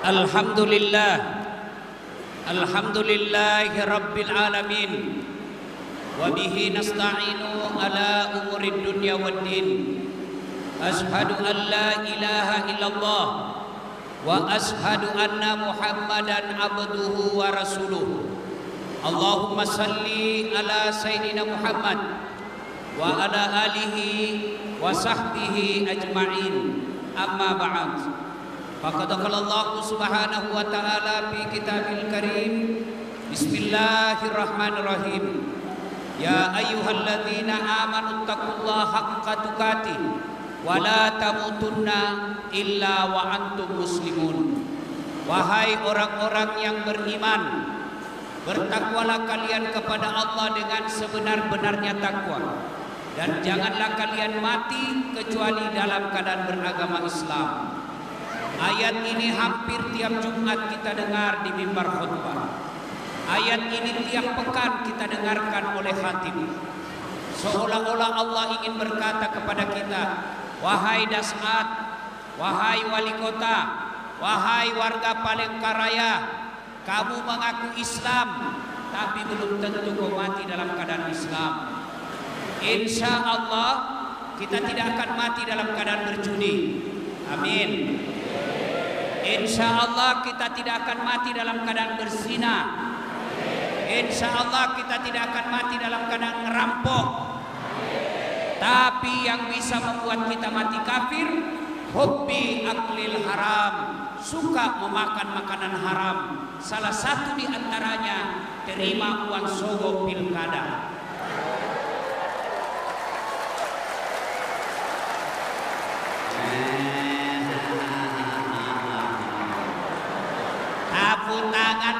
Alhamdulillah. Alhamdulillah Rabbil Alamin. Wabihi nasta'inu ala umurid dunya wa din. Ashadu an la ilaha illallah. Wa ashadu anna muhammadan abduhu wa rasuluh. Allahumma salli ala sayyidina muhammad Wa ala alihi wa sahbihi ajma'in. Amma ba'ad Amma ba'd Faqad qala Allah Subhanahu wa ta'ala fi kitabil karim. Bismillahirrahmanirrahim. Ya ayyuhalladzina amanu taqullaha haqqa tuqatih wa la tamutunna illa wa antum muslimun. Wahai orang-orang yang beriman bertakwalah kalian kepada Allah dengan sebenar-benarnya takwa. Dan janganlah kalian mati kecuali dalam keadaan beragama Islam Ayat ini hampir tiap Jumat kita dengar di mimbar khutbah. Ayat ini tiap pekan kita dengarkan oleh khatib. Seolah-olah Allah ingin berkata kepada kita, wahai Dasat, wahai wali kota, wahai warga Palengkaraya, kamu mengaku Islam, tapi belum tentu kau mati dalam keadaan Islam. Insya Allah kita tidak akan mati dalam keadaan berjudi. Amin. Insya Allah kita tidak akan mati dalam keadaan berzina. Insya Allah kita tidak akan mati dalam keadaan ngerampok. Tapi yang bisa membuat kita mati kafir, hobi aklil haram, suka memakan makanan haram. Salah satu di antaranya terima uang sogok pilkada.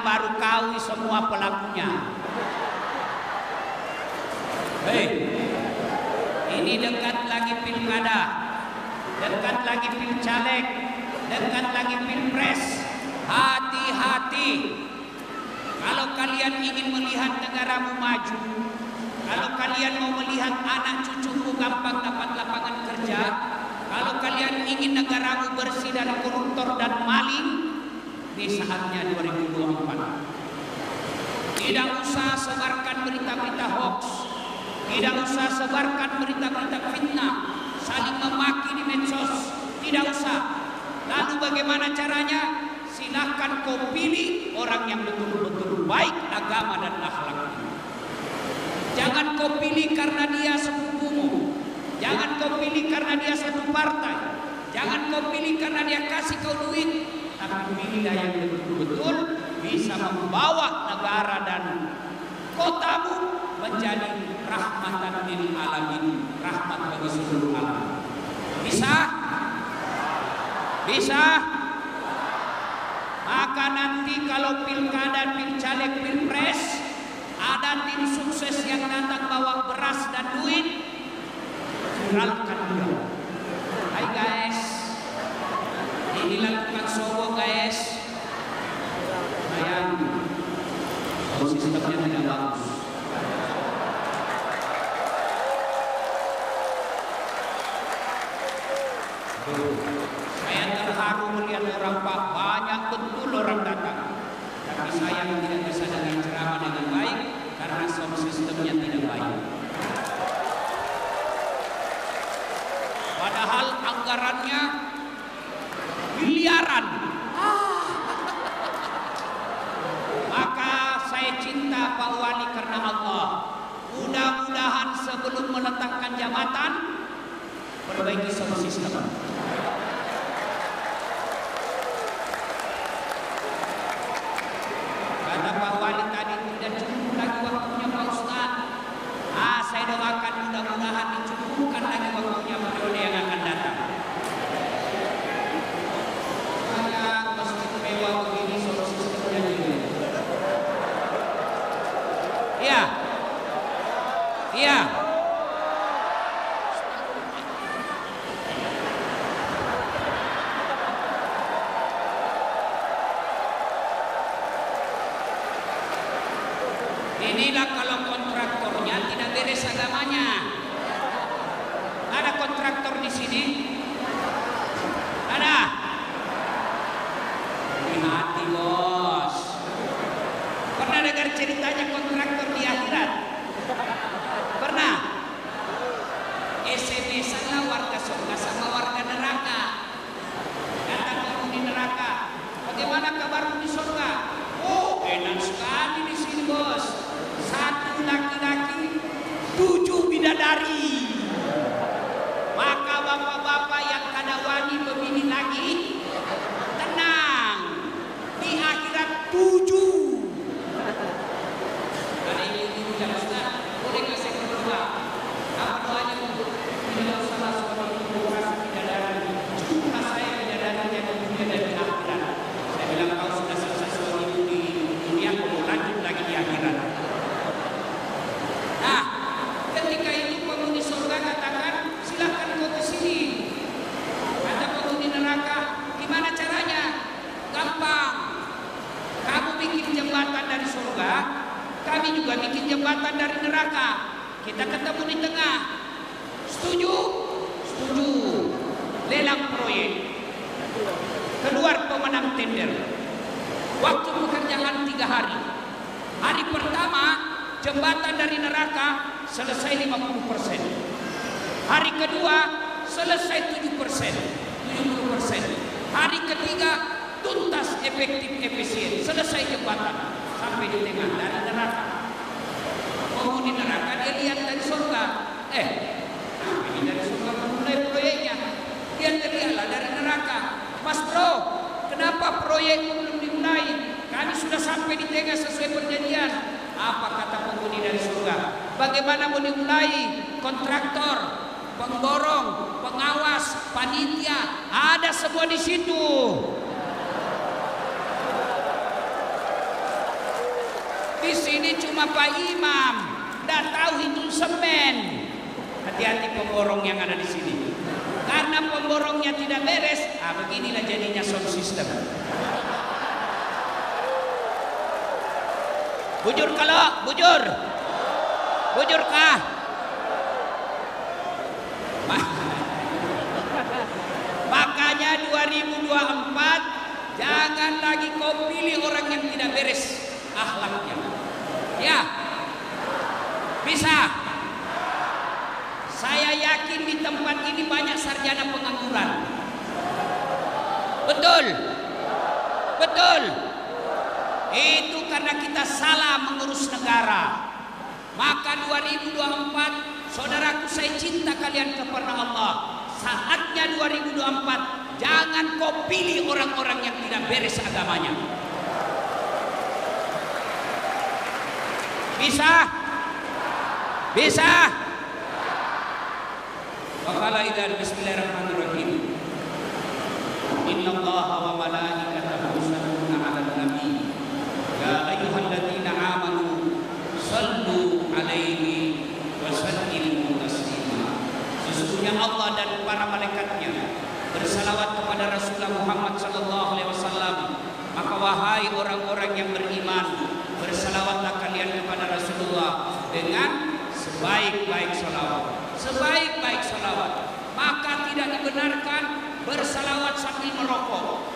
Baru kawi semua pelakunya. Hei, ini dekat lagi pilkada, dekat lagi pilcaleg, dekat lagi pilpres. Hati-hati. Kalau kalian ingin melihat negaramu maju, kalau kalian mau melihat anak cucumu gampang dapat lapangan kerja, kalau kalian ingin negaramu bersih dari koruptor dan maling, ini saatnya 2024. Tidak usah sebarkan berita-berita hoax. Tidak usah sebarkan berita-berita fitnah. Saling memaki di medsos. Tidak usah. Lalu bagaimana caranya? Silahkan kau pilih orang yang betul-betul baik agama dan akhlaknya. Jangan kau pilih karena dia sepupumu. Jangan kau pilih karena dia satu partai. Jangan kau pilih karena dia kasih kau duit tapi pilihlah yang betul-betul bisa membawa negara dan kotamu menjadi rahmatan lil alamin, rahmat bagi seluruh alam. Bisa? Bisa? Maka nanti kalau pilkada, pilcaleg, pilpres ada tim sukses yang datang bawa beras dan duit, viralkan proyek belum dimulai? Kami sudah sampai di tengah sesuai perjanjian. Apa kata penghuni dari surga? Bagaimana mau dimulai? Kontraktor, pengborong, pengawas, panitia, ada semua di situ. Di sini cuma Pak Imam, dan tahu hitung semen. Hati-hati pemborong yang ada di sini. Karena pemborongnya tidak beres, ah beginilah jadinya sound system. Bujur kalau, bujur. Bujur kah? Makanya 2024 jangan lagi kau pilih orang yang tidak beres akhlaknya. Ya. Bisa. Saya yakin di tempat ini banyak sarjana pengangguran. Betul. Betul. Itu karena kita salah mengurus negara. Maka 2024 saudaraku saya cinta kalian kepada Allah. Saatnya 2024 jangan kau pilih orang-orang yang tidak beres agamanya. Bisa? Bisa? Wakala idan bismillahirrahmanirrahim. Inna Allah wa malaikatahu yusalluna 'alan nabi. Ya ayyuhalladzina amanu sallu 'alaihi wa sallimu taslima. Sesungguhnya Allah dan para malaikatnya bersalawat kepada Rasulullah Muhammad sallallahu alaihi wasallam. Maka wahai orang-orang yang beriman, bersalawatlah kalian kepada Rasulullah dengan sebaik-baik salawat. Sebaik-baik salawat. Maka tidak dibenarkan bersalawat sambil merokok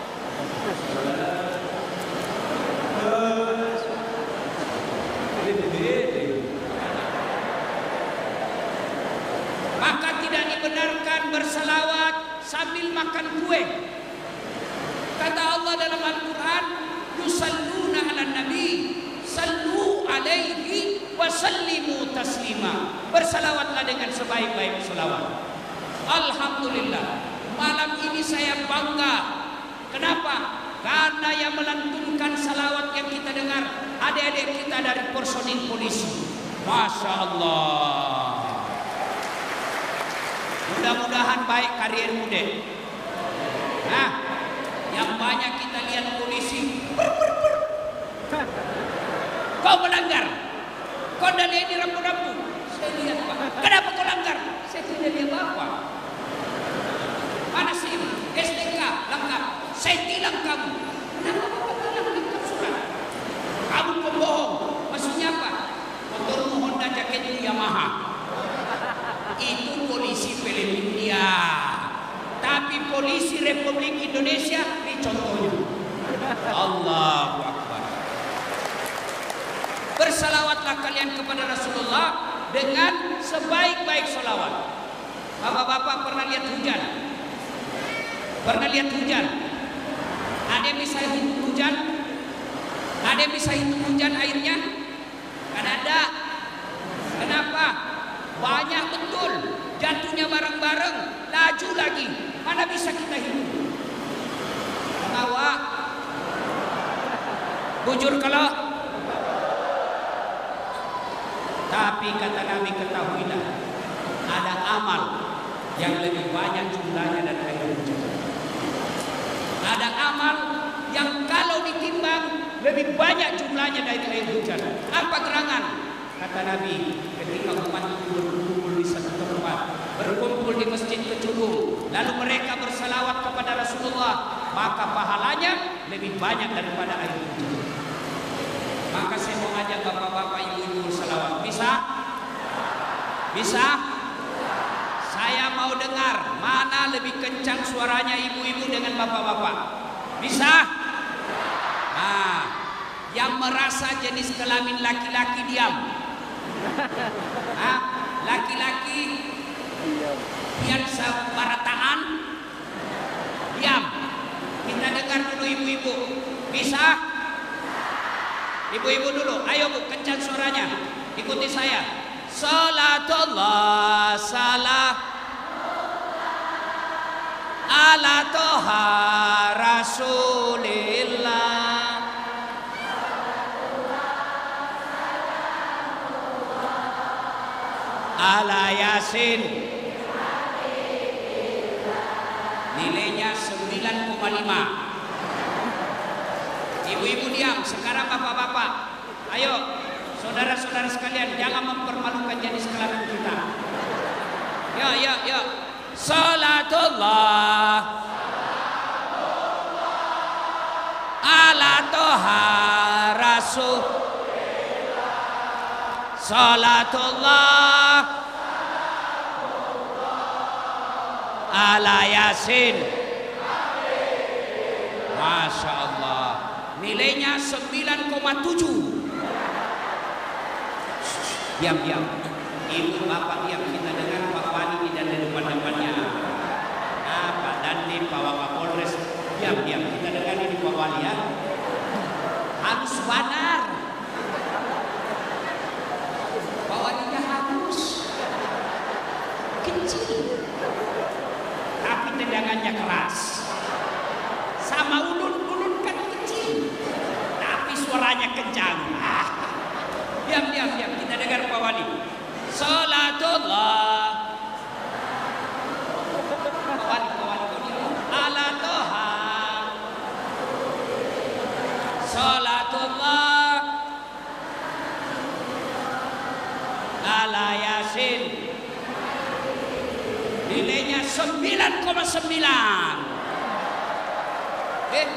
tidak dibenarkan bersalawat sambil makan kue. Kata Allah dalam Al-Quran, Yusalluna ala nabi, sallu alaihi wa sallimu taslima. Bersalawatlah dengan sebaik-baik salawat. Alhamdulillah, malam ini saya bangga. Kenapa? Karena yang melantunkan salawat yang kita dengar adik-adik kita dari personil polisi. Masya Allah. Mudah-mudahan baik karirmu deh. Nah, yang banyak kita lihat polisi. ber, ber, ber. Kau melanggar. Kau dah lihat di rambu-rambu. Saya lihat pak. Kenapa kau langgar? Saya tidak lihat apa. Mana sih? STK lengkap. Saya tilang kamu. Kenapa kau tilang lengkap surat? Kamu pembohong. Maksudnya apa? Motormu Honda jaketmu Yamaha itu polisi Filipina. Tapi polisi Republik Indonesia ini contohnya. Allahu Akbar. Bersalawatlah kalian kepada Rasulullah dengan sebaik-baik salawat. Bapak-bapak pernah lihat hujan? Pernah lihat hujan? Ada yang bisa hitung hujan? Ada yang bisa hitung hujan airnya? Kan ada. Kenapa? Banyak jatuhnya bareng-bareng, laju lagi. Mana bisa kita hidup? Tawa. Bujur kalau tapi kata Nabi ketahuilah ada amal yang lebih banyak jumlahnya dan air hujan. Ada amal yang kalau ditimbang lebih banyak jumlahnya dari air hujan. Apa gerangan? Kata Nabi, ketika umat itu di satu tempat, berkumpul di masjid kecubung, lalu mereka bersalawat kepada Rasulullah, maka pahalanya lebih banyak daripada air hujan. Maka saya mau ajak bapak-bapak ibu-ibu bersalawat. Bisa? Bisa? Saya mau dengar mana lebih kencang suaranya ibu-ibu dengan bapak-bapak. Bisa? Nah, yang merasa jenis kelamin laki-laki diam. Hah? Laki-laki biar sebarataan diam. Kita dengar dulu ibu-ibu. Bisa? Ibu-ibu dulu, ayo bu, kencang suaranya. Ikuti saya. Salatullah salah ala toha rasulillah ala yasin. Nilainya 9,5 ibu-ibu diam sekarang bapak-bapak. Ayo saudara-saudara sekalian jangan mempermalukan jenis kelamin kita. Ya ya ya salatullah. Ala toha rasul salatullah. Ala yasin. Masya Allah. Nilainya 9,7 diam diam ibu bapak diam kita dengar Pak Wani tidak ada depan-depannya. Ah, Pak Dandi Pak Wakapolres diam diam kita dengar ini Pak Wali ya. Harus benar Pak Walinya halus kecil tapi tendangannya keras. Sama ulun ulun kan kecil tapi suaranya kencang. Ah. diam diam diam. Kita dengar Pak Wali. Salatullah Pak Wali Pak Wali kau diam ala toha salatullah ala yasin nilainya 9,9 eh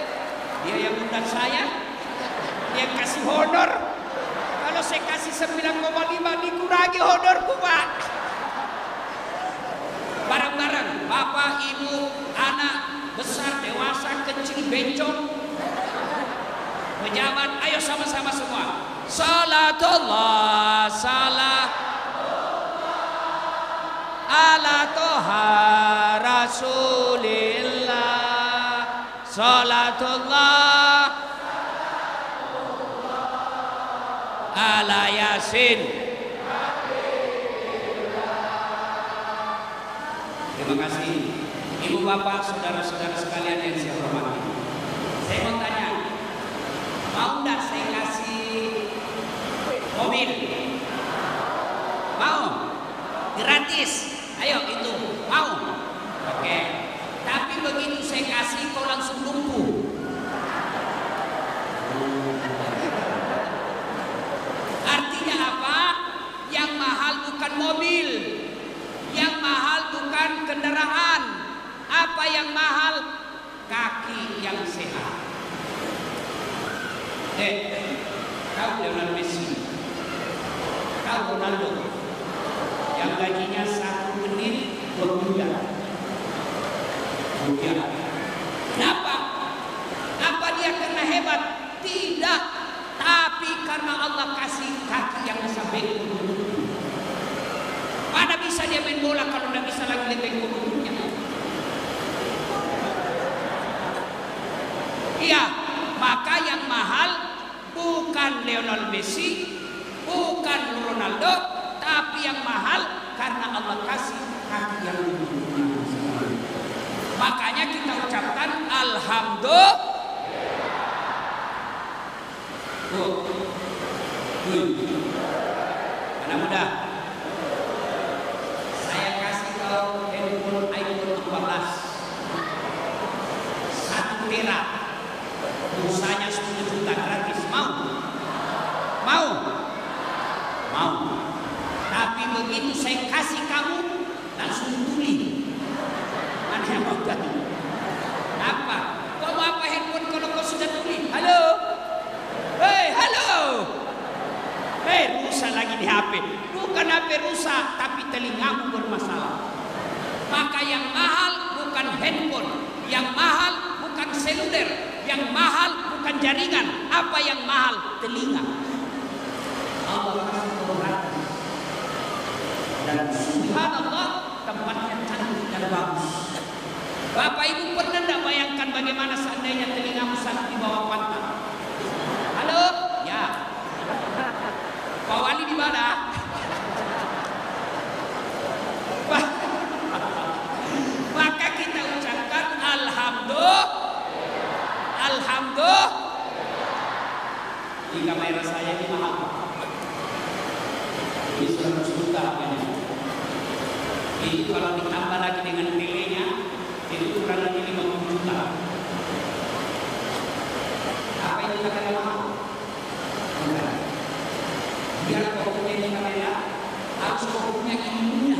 dia yang undang saya dia kasih honor. Kalau saya kasih 9,5 dikurangi honorku pak. Bareng-bareng bapak ibu anak besar dewasa kecil bencong. Pejabat ayo sama-sama semua. Salatullah salah ala toha rasulillah. Salatullah. Ala yasin. Terima kasih. Ibu bapak saudara-saudara sekalian yang saya hormati. Saya mau tanya mau enggak saya kasih mobil? Mau. Gratis. Ayo itu mau oke. Tapi begitu saya kasih kau langsung lumpuh. Artinya apa? Yang mahal bukan mobil. Yang mahal bukan kendaraan. Apa yang mahal? Kaki yang sehat. Eh kau Lionel Messi. Kau Ronaldo. Yang gajinya satu menit dua miliar. Miliar. Kenapa? Apa dia karena hebat? Tidak. Tapi karena Allah kasih kaki yang bisa bengkok. Mana bisa dia main bola kalau tidak bisa lagi lihat bengkok? Iya, maka yang mahal bukan Lionel Messi, bukan Ronaldo, tapi yang mahal karena Allah kasih kaki yang lebih Makanya kita ucapkan Alhamdulillah. Oh. Anak muda, saya kasih kau handphone iPhone 14 satu tera, pulsanya 10 juta gratis. Mau? Mau? Mau? Tapi begitu saya kasih kamu langsung tuli aneh juga tuh. Apa? Kau mau apa handphone kalau kau sudah tuli? Halo? Hei, halo. Hei, rusak lagi di HP. Bukan HP rusak, tapi telingamu bermasalah. Maka yang mahal bukan handphone, yang mahal bukan seluler, yang mahal bukan jaringan. Apa yang mahal? Telinga. Allah dan subhanallah tempatnya cantik dan bagus. Bapak Ibu pernah tidak bayangkan bagaimana seandainya telinga sakit di bawah pantat? Halo? Ya. Pak Wali di mana? Maka kita ucapkan Alhamdulillah. Alhamdulillah. Di kamera saya ini mahal. Ini 100 juta. Ini kalau ditambah lagi dengan nilai itu kurang lebih 50 juta apa yang dikatakan mahal? bukan biar pokoknya dikatakan ya, harus pokoknya ilmunya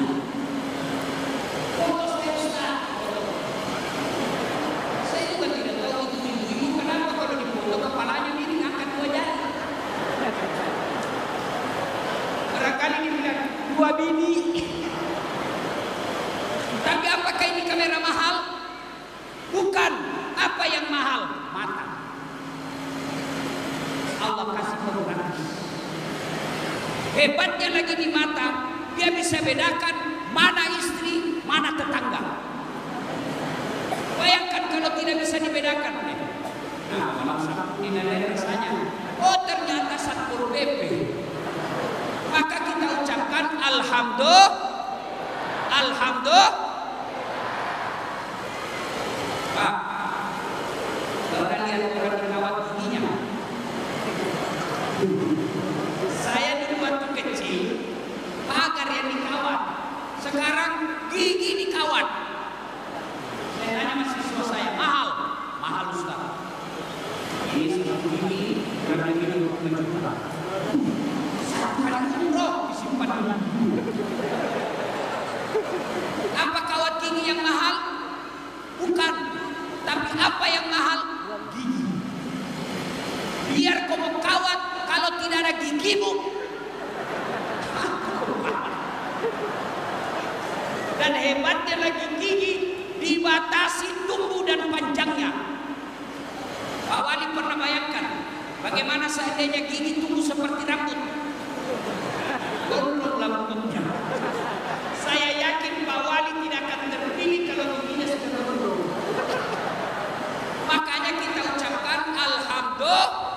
lagi gigi dibatasi tumbuh dan panjangnya. Pak Wali pernah bayangkan bagaimana seandainya gigi tumbuh seperti rambut. Gondronglah bentuknya. Saya yakin Pak Wali tidak akan terpilih kalau giginya sudah gondrong. Makanya kita ucapkan Alhamdulillah.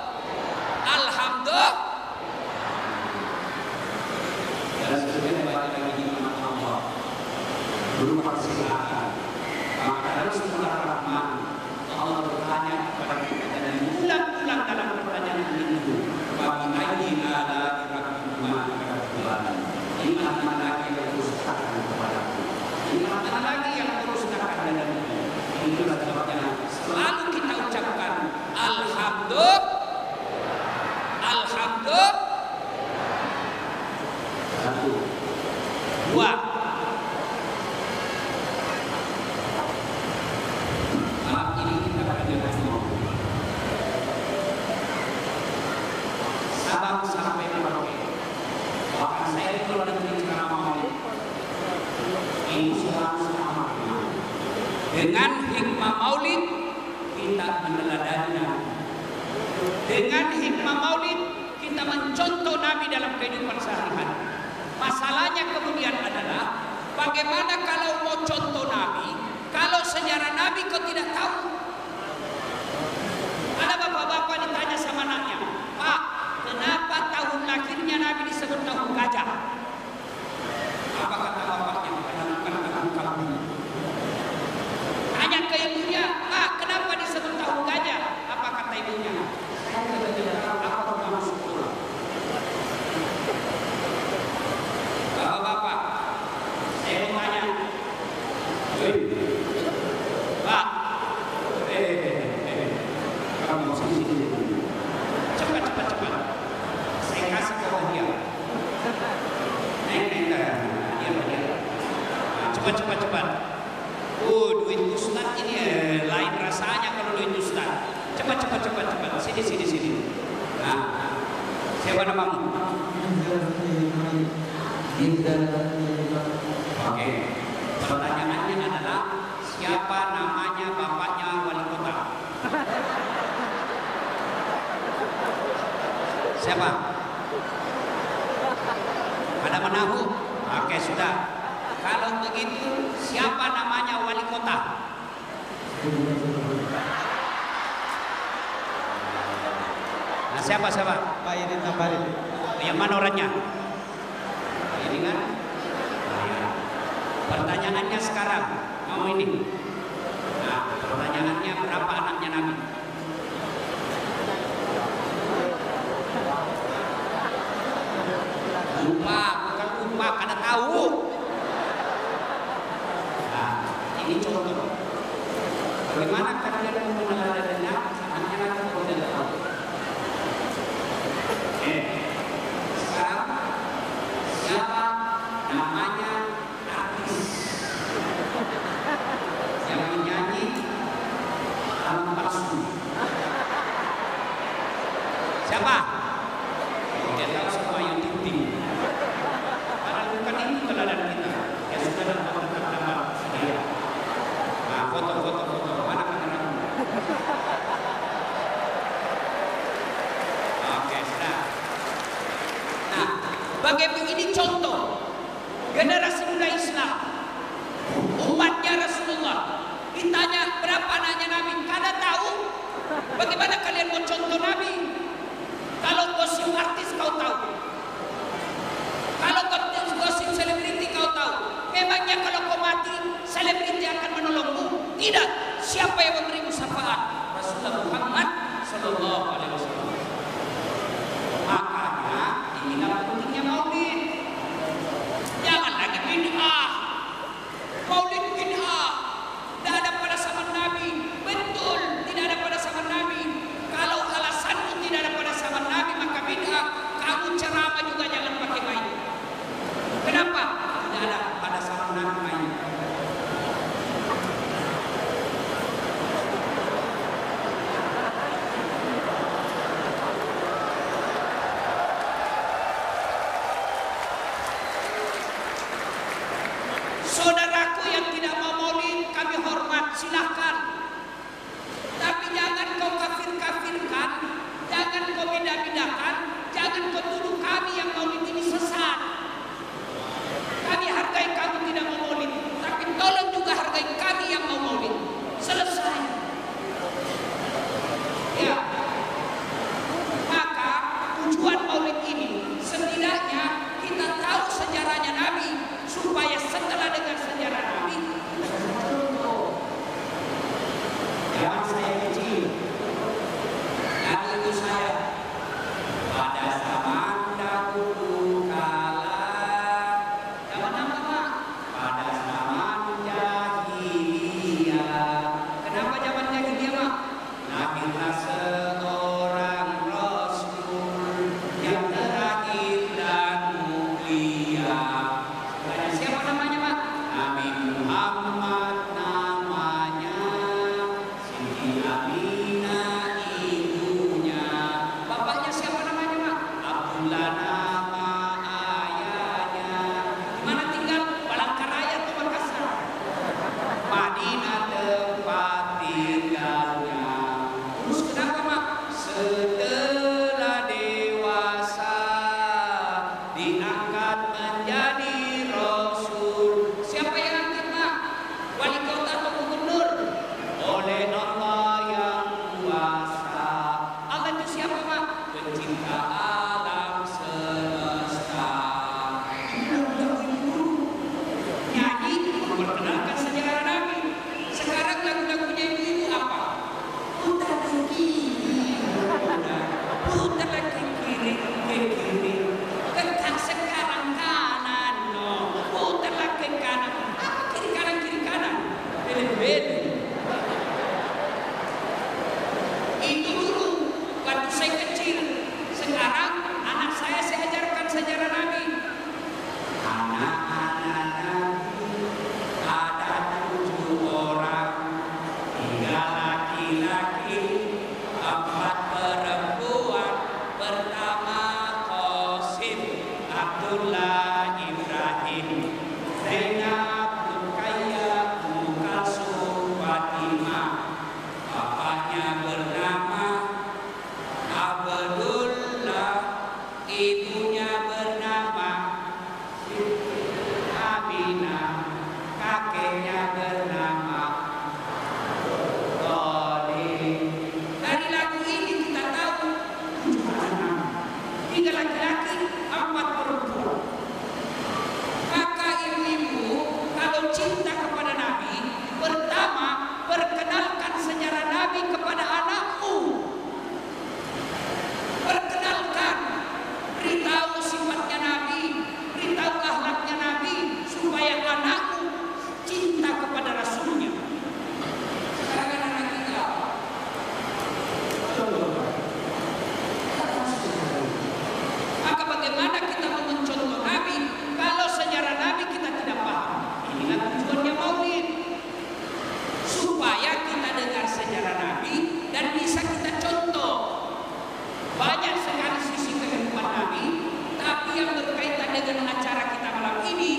dengan acara kita malam ini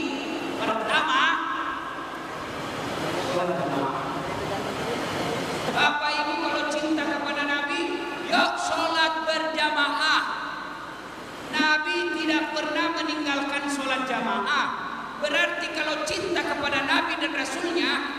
pertama Bapak Ibu kalau cinta kepada Nabi yuk sholat berjamaah. Nabi tidak pernah meninggalkan sholat jamaah. Berarti kalau cinta kepada Nabi dan Rasulnya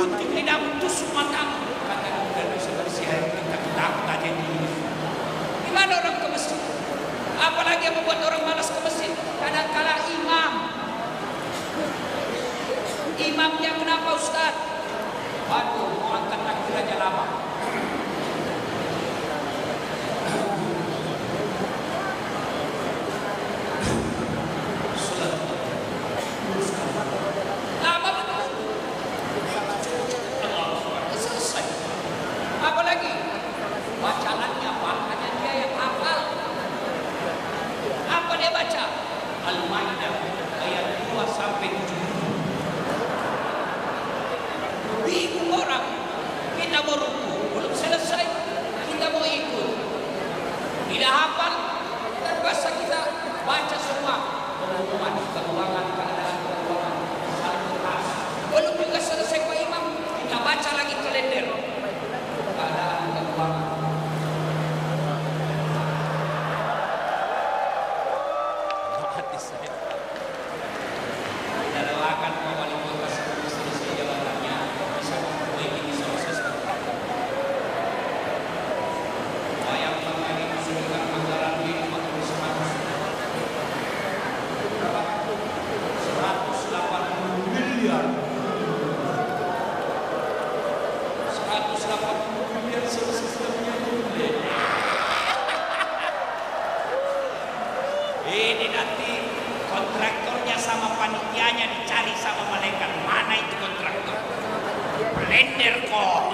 penting. Tidak butuh semua kamu. makanya dicari sama malaikat. Mana itu kontraktor? Blender kok.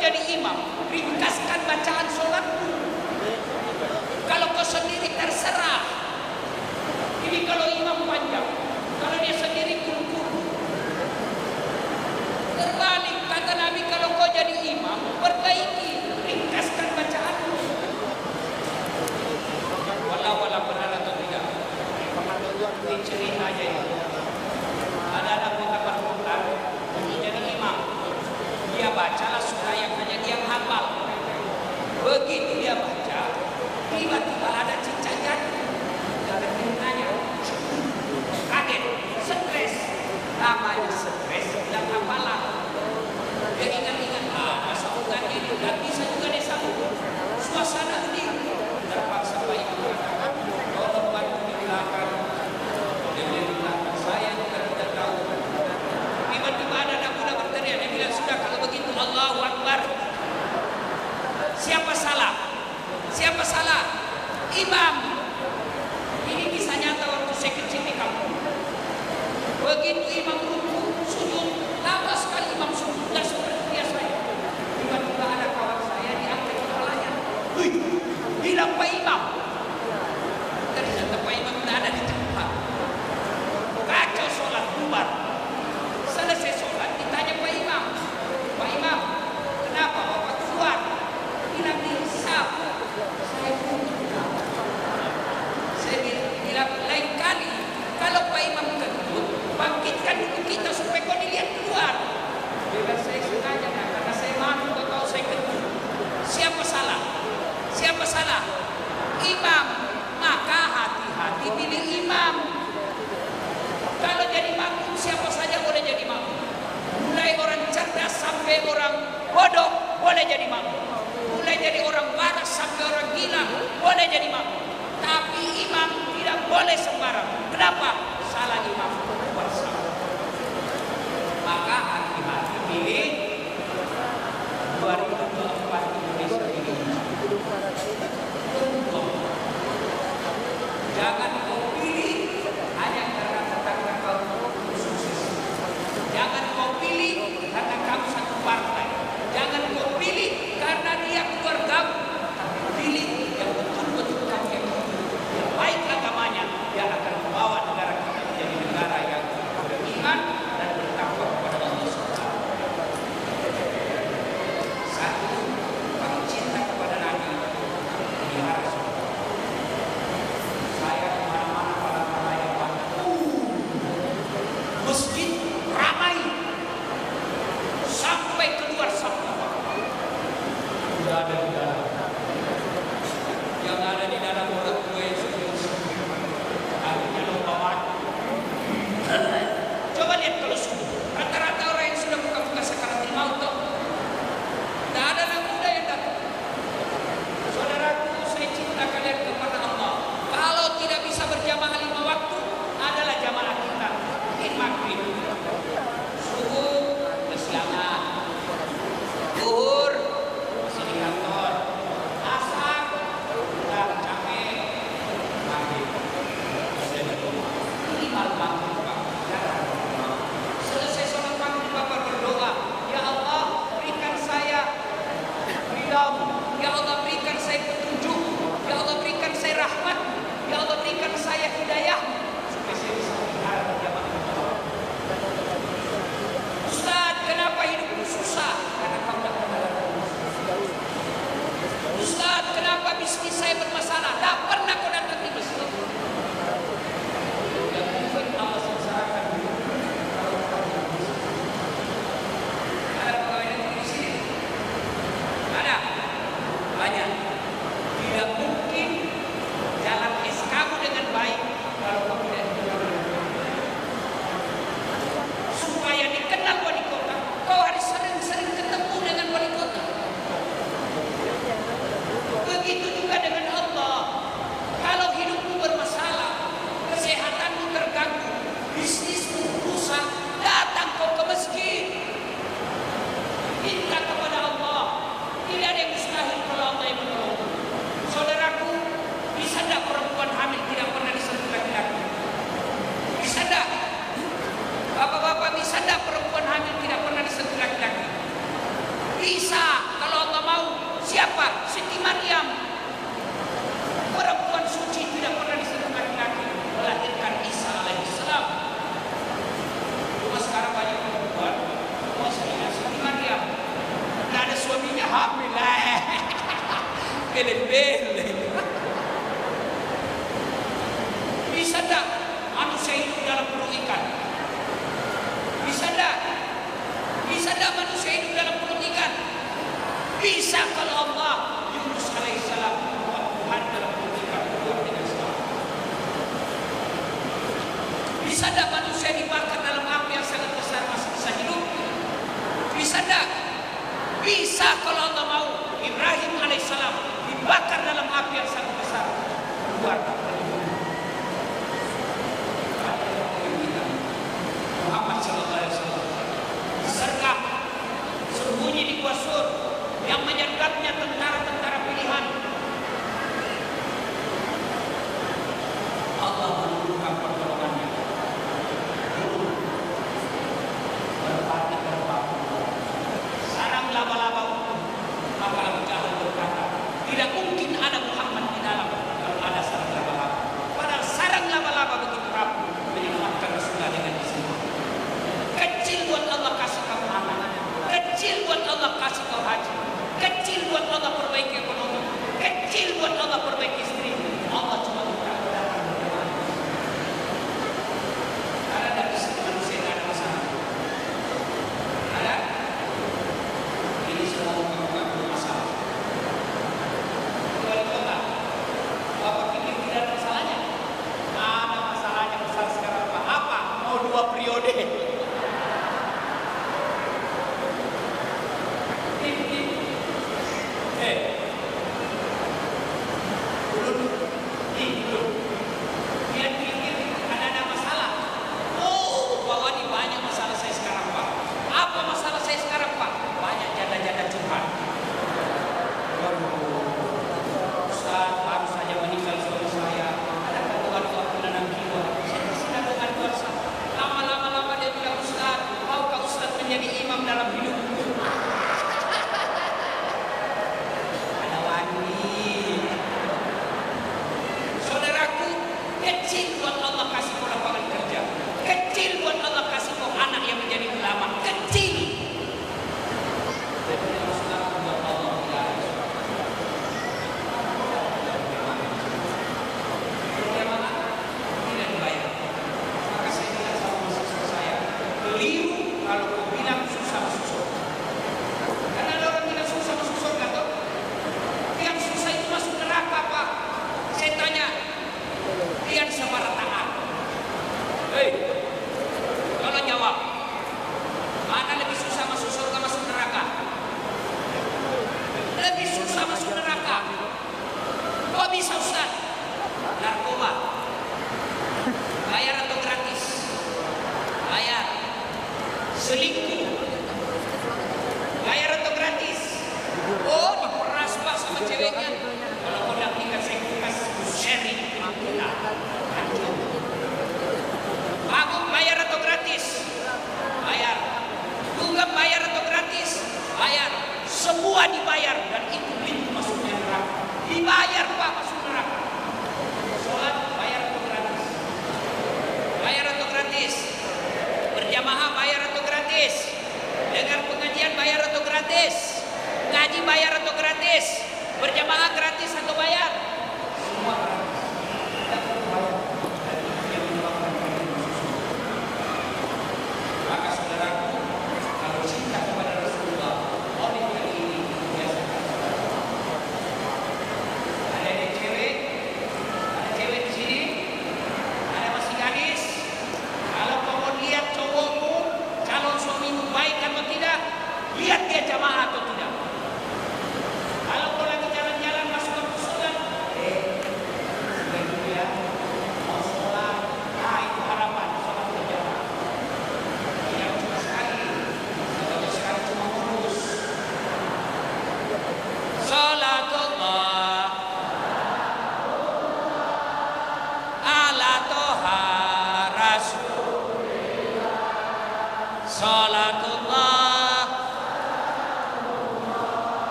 jadi imam. Inilah kalau Allah mau Ibrahim alaihissalam dibakar dalam api yang sangat besar. Keluar. Muhammad Shallallahu Alaihi Wasallam sergap sembunyi di gua yang menyegatnya tentara-tentara pilihan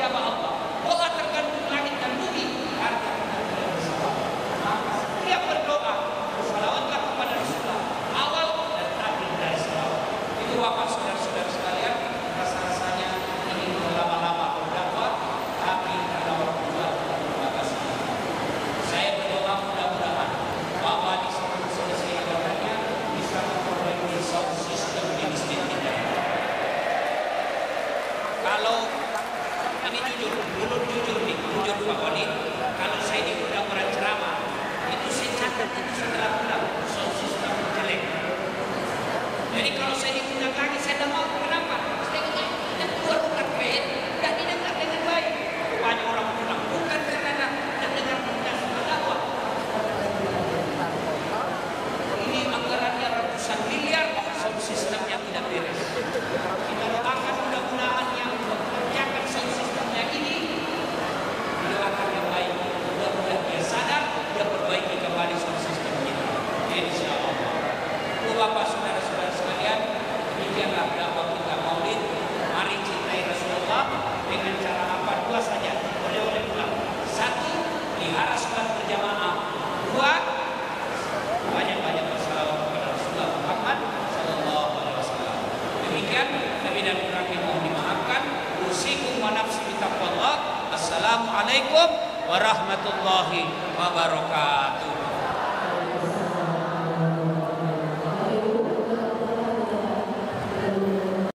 تبع